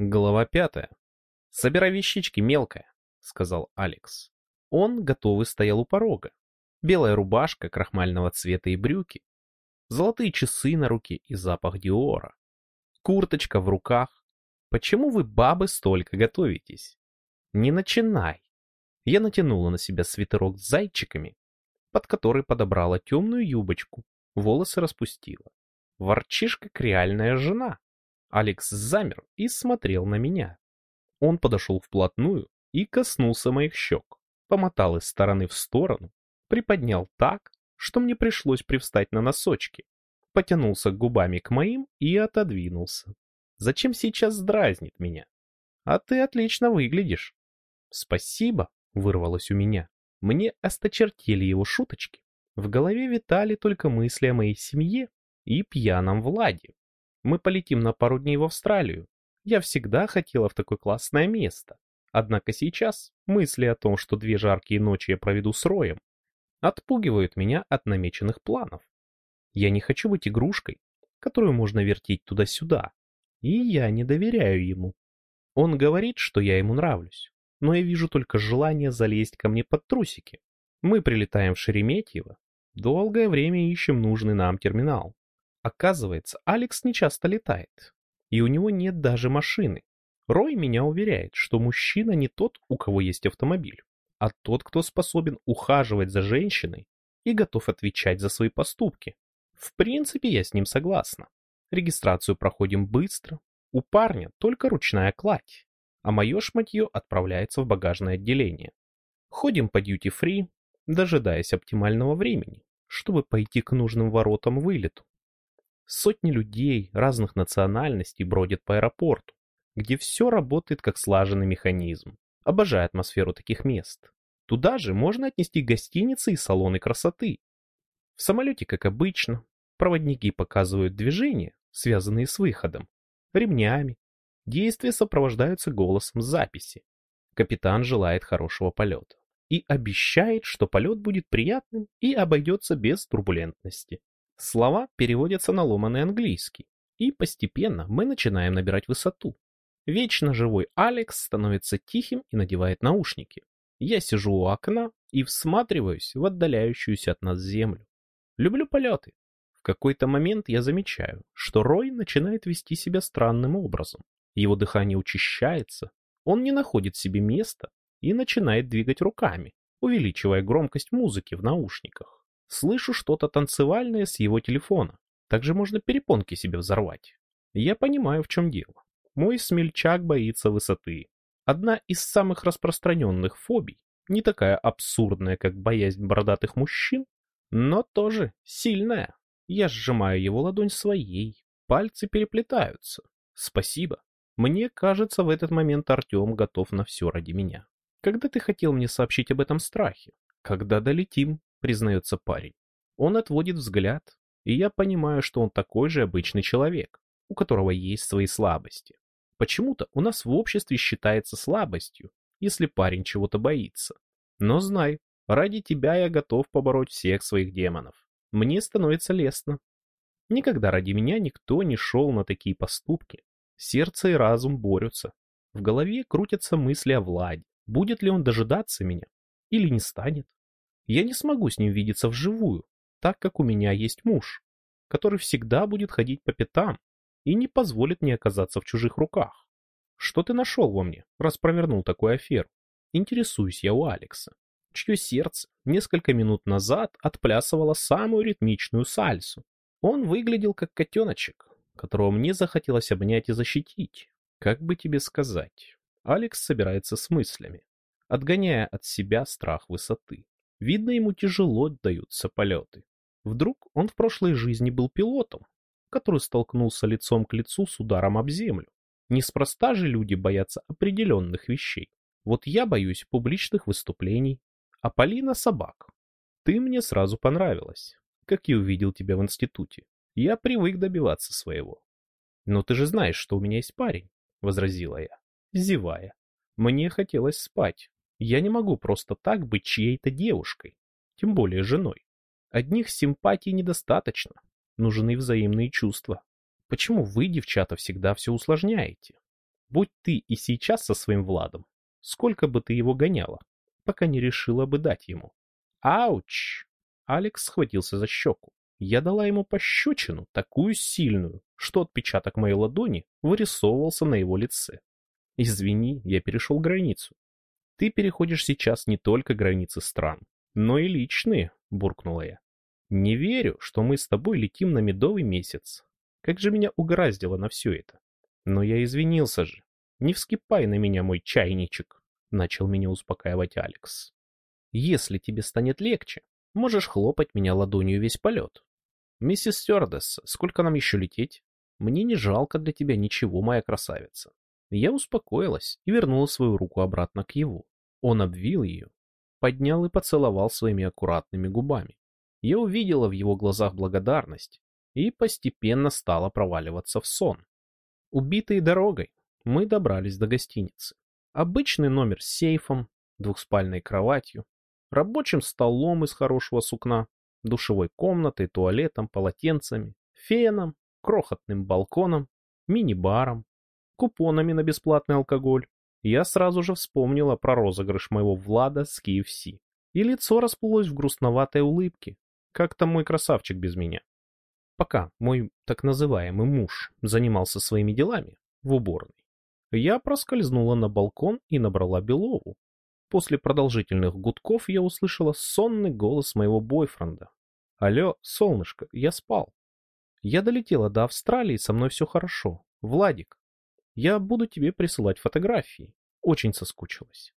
Глава пятая. «Собирай вещички, мелкая», — сказал Алекс. Он, готовый, стоял у порога. Белая рубашка крахмального цвета и брюки. Золотые часы на руке и запах Диора. Курточка в руках. Почему вы, бабы, столько готовитесь? Не начинай. Я натянула на себя свитерок с зайчиками, под который подобрала темную юбочку, волосы распустила. Ворчишь, как реальная жена. Алекс замер и смотрел на меня. Он подошел вплотную и коснулся моих щек, помотал из стороны в сторону, приподнял так, что мне пришлось привстать на носочки, потянулся губами к моим и отодвинулся. Зачем сейчас дразнит меня? А ты отлично выглядишь. Спасибо, вырвалось у меня. Мне осточертели его шуточки. В голове витали только мысли о моей семье и пьяном Владе. Мы полетим на пару дней в Австралию. Я всегда хотела в такое классное место. Однако сейчас мысли о том, что две жаркие ночи я проведу с Роем, отпугивают меня от намеченных планов. Я не хочу быть игрушкой, которую можно вертеть туда-сюда, и я не доверяю ему. Он говорит, что я ему нравлюсь, но я вижу только желание залезть ко мне под трусики. Мы прилетаем в Шереметьево, долгое время ищем нужный нам терминал. Оказывается, Алекс не часто летает, и у него нет даже машины. Рой меня уверяет, что мужчина не тот, у кого есть автомобиль, а тот, кто способен ухаживать за женщиной и готов отвечать за свои поступки. В принципе, я с ним согласна. Регистрацию проходим быстро, у парня только ручная кладь, а мое шматье отправляется в багажное отделение. Ходим по дьюти-фри, дожидаясь оптимального времени, чтобы пойти к нужным воротам вылету. Сотни людей разных национальностей бродят по аэропорту, где все работает как слаженный механизм. Обожаю атмосферу таких мест. Туда же можно отнести гостиницы и салоны красоты. В самолете, как обычно, проводники показывают движения, связанные с выходом, ремнями. Действия сопровождаются голосом записи. Капитан желает хорошего полета и обещает, что полет будет приятным и обойдется без турбулентности. Слова переводятся на ломаный английский, и постепенно мы начинаем набирать высоту. Вечно живой Алекс становится тихим и надевает наушники. Я сижу у окна и всматриваюсь в отдаляющуюся от нас землю. Люблю полеты. В какой-то момент я замечаю, что Рой начинает вести себя странным образом. Его дыхание учащается, он не находит себе места и начинает двигать руками, увеличивая громкость музыки в наушниках. Слышу что-то танцевальное с его телефона. Также можно перепонки себе взорвать. Я понимаю, в чем дело. Мой смельчак боится высоты. Одна из самых распространенных фобий, не такая абсурдная, как боязнь бородатых мужчин, но тоже сильная. Я сжимаю его ладонь своей, пальцы переплетаются. Спасибо. Мне кажется, в этот момент Артем готов на все ради меня. Когда ты хотел мне сообщить об этом страхе? Когда долетим? Признается парень. Он отводит взгляд, и я понимаю, что он такой же обычный человек, у которого есть свои слабости. Почему-то у нас в обществе считается слабостью, если парень чего-то боится. Но знай, ради тебя я готов побороть всех своих демонов. Мне становится лестно. Никогда ради меня никто не шел на такие поступки. Сердце и разум борются. В голове крутятся мысли о Владе. Будет ли он дожидаться меня? Или не станет? Я не смогу с ним видеться вживую, так как у меня есть муж, который всегда будет ходить по пятам и не позволит мне оказаться в чужих руках. Что ты нашел во мне, раз провернул такую аферу? Интересуюсь я у Алекса, чье сердце несколько минут назад отплясывало самую ритмичную сальсу. Он выглядел как котеночек, которого мне захотелось обнять и защитить. Как бы тебе сказать? Алекс собирается с мыслями, отгоняя от себя страх высоты. Видно, ему тяжело даются полеты. Вдруг он в прошлой жизни был пилотом, который столкнулся лицом к лицу с ударом об землю. Неспроста же люди боятся определенных вещей. Вот я боюсь публичных выступлений, а Полина — собак. Ты мне сразу понравилась, как и увидел тебя в институте. Я привык добиваться своего. Но ты же знаешь, что у меня есть парень, — возразила я, зевая. Мне хотелось спать, я не могу просто так быть чьей-то девушкой, тем более женой. Одних симпатий недостаточно, нужны взаимные чувства. Почему вы, девчата, всегда все усложняете? Будь ты и сейчас со своим Владом, сколько бы ты его гоняла, пока не решила бы дать ему. Ауч! Алекс схватился за щеку. Я дала ему пощечину, такую сильную, что отпечаток моей ладони вырисовывался на его лице. Извини, я перешел границу. Ты переходишь сейчас не только границы стран, но и личные, буркнула я. Не верю, что мы с тобой летим на медовый месяц. Как же меня угораздило на все это. Но я извинился же. Не вскипай на меня, мой чайничек, начал меня успокаивать Алекс. Если тебе станет легче, можешь хлопать меня ладонью весь полет. Миссис Стюардесса, сколько нам еще лететь? Мне не жалко для тебя ничего, моя красавица. Я успокоилась и вернула свою руку обратно к его. Он обвил ее, поднял и поцеловал своими аккуратными губами. Я увидела в его глазах благодарность и постепенно стала проваливаться в сон. Убитые дорогой, мы добрались до гостиницы. Обычный номер с сейфом, двухспальной кроватью, рабочим столом из хорошего сукна, душевой комнатой, туалетом, полотенцами, феном, крохотным балконом, мини-баром, купонами на бесплатный алкоголь. Я сразу же вспомнила про розыгрыш моего Влада с KFC. И лицо расплылось в грустноватой улыбке. Как там мой красавчик без меня? Пока мой так называемый муж занимался своими делами в уборной, я проскользнула на балкон и набрала Белову. После продолжительных гудков я услышала сонный голос моего бойфренда. «Алло, солнышко, я спал. Я долетела до Австралии, со мной все хорошо. Владик, я буду тебе присылать фотографии. Очень соскучилась.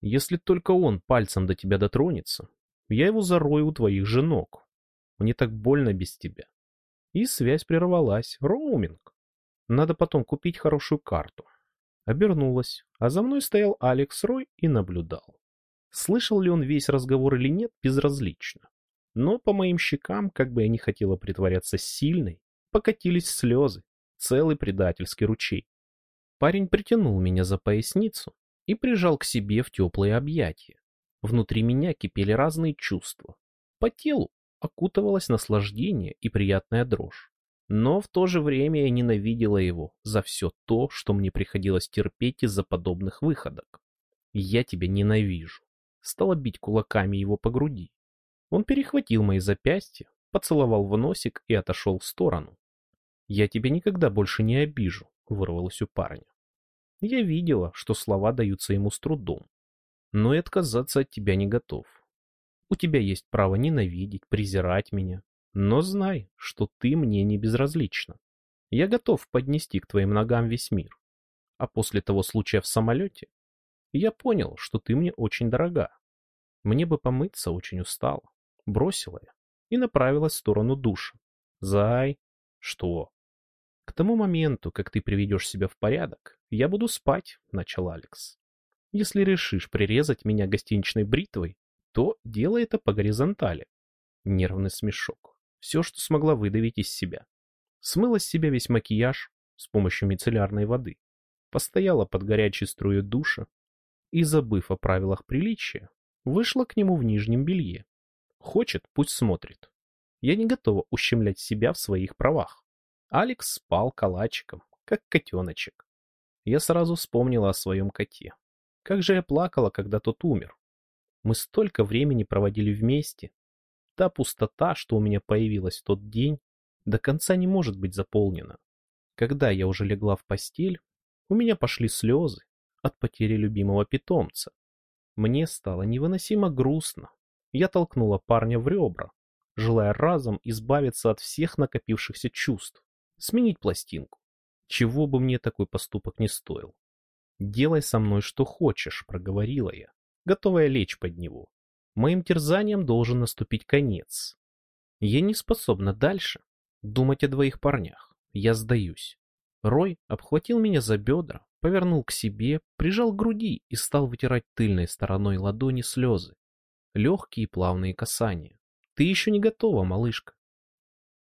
Если только он пальцем до тебя дотронется, я его зарою у твоих же ног. Мне так больно без тебя. И связь прервалась. Роуминг. Надо потом купить хорошую карту. Обернулась, а за мной стоял Алекс Рой и наблюдал. Слышал ли он весь разговор или нет, безразлично. Но по моим щекам, как бы я ни хотела притворяться сильной, покатились слезы, целый предательский ручей. Парень притянул меня за поясницу и прижал к себе в теплые объятия. Внутри меня кипели разные чувства. По телу окутывалось наслаждение и приятная дрожь. Но в то же время я ненавидела его за все то, что мне приходилось терпеть из-за подобных выходок. «Я тебя ненавижу», стала бить кулаками его по груди. Он перехватил мои запястья, поцеловал в носик и отошел в сторону. «Я тебя никогда больше не обижу», — вырвалось у парня. Я видела, что слова даются ему с трудом. Но и отказаться от тебя не готов. У тебя есть право ненавидеть, презирать меня. Но знай, что ты мне не безразлична. Я готов поднести к твоим ногам весь мир. А после того случая в самолете я понял, что ты мне очень дорога. Мне бы помыться очень устала. Бросила я и направилась в сторону душа. Зай, что? Тому моменту, как ты приведешь себя в порядок, я буду спать, начал Алекс. Если решишь прирезать меня гостиничной бритвой, то делай это по горизонтали. Нервный смешок. Все, что смогла выдавить из себя. Смыла с себя весь макияж с помощью мицеллярной воды. Постояла под горячей струей душа и, забыв о правилах приличия, вышла к нему в нижнем белье. Хочет, пусть смотрит. Я не готова ущемлять себя в своих правах. Алекс спал калачиком, как котеночек. Я сразу вспомнила о своем коте. Как же я плакала, когда тот умер. Мы столько времени проводили вместе. Та пустота, что у меня появилась в тот день, до конца не может быть заполнена. Когда я уже легла в постель, у меня пошли слезы от потери любимого питомца. Мне стало невыносимо грустно. Я толкнула парня в ребра, желая разом избавиться от всех накопившихся чувств сменить пластинку. Чего бы мне такой поступок не стоил. «Делай со мной что хочешь», — проговорила я, готовая лечь под него. Моим терзаниям должен наступить конец. Я не способна дальше думать о двоих парнях. Я сдаюсь. Рой обхватил меня за бедра, повернул к себе, прижал к груди и стал вытирать тыльной стороной ладони слезы. Легкие плавные касания. Ты еще не готова, малышка.